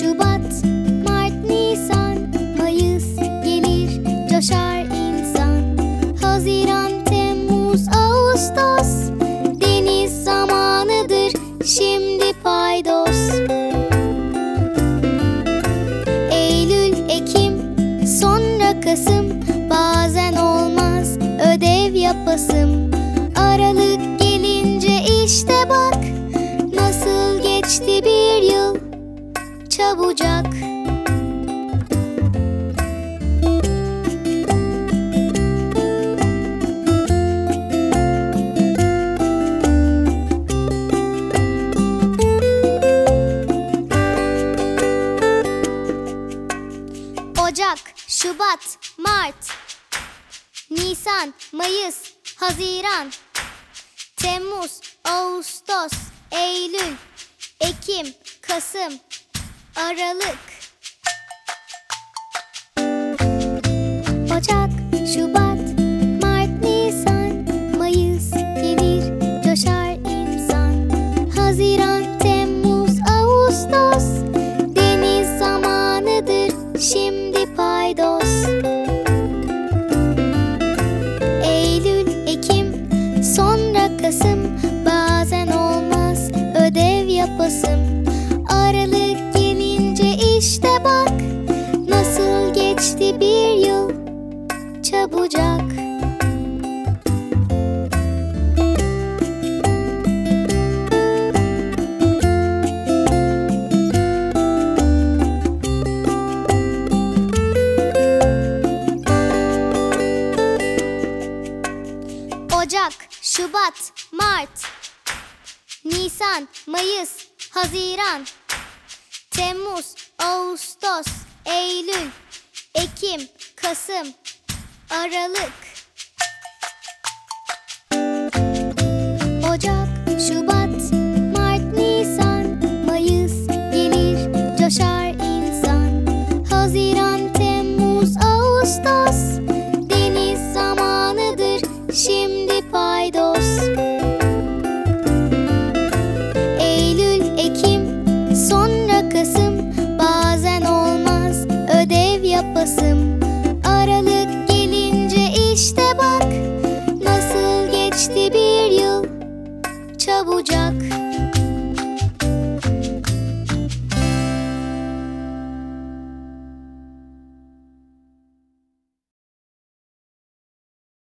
Şubat, Mart, Nisan, Mayıs gelir coşar insan. Haziran, Temmuz, Ağustos deniz zamanıdır şimdi paydos. Eylül, Ekim, sonra Kasım bazen olmaz ödev yapasım. Çabucak Ocak, Şubat, Mart Nisan, Mayıs, Haziran Temmuz, Ağustos, Eylül Ekim, Kasım, Aralık. Ocak, Şubat, Mart, Nisan Mayıs gelir, coşar insan. Haziran, Temmuz, Ağustos Deniz zamanıdır. Şimdi çabucak Ocak, Şubat, Mart Nisan, Mayıs, Haziran Temmuz, Ağustos, Eylül Ekim, Kasım, Aralık. Ocak, Şubat. çabucak.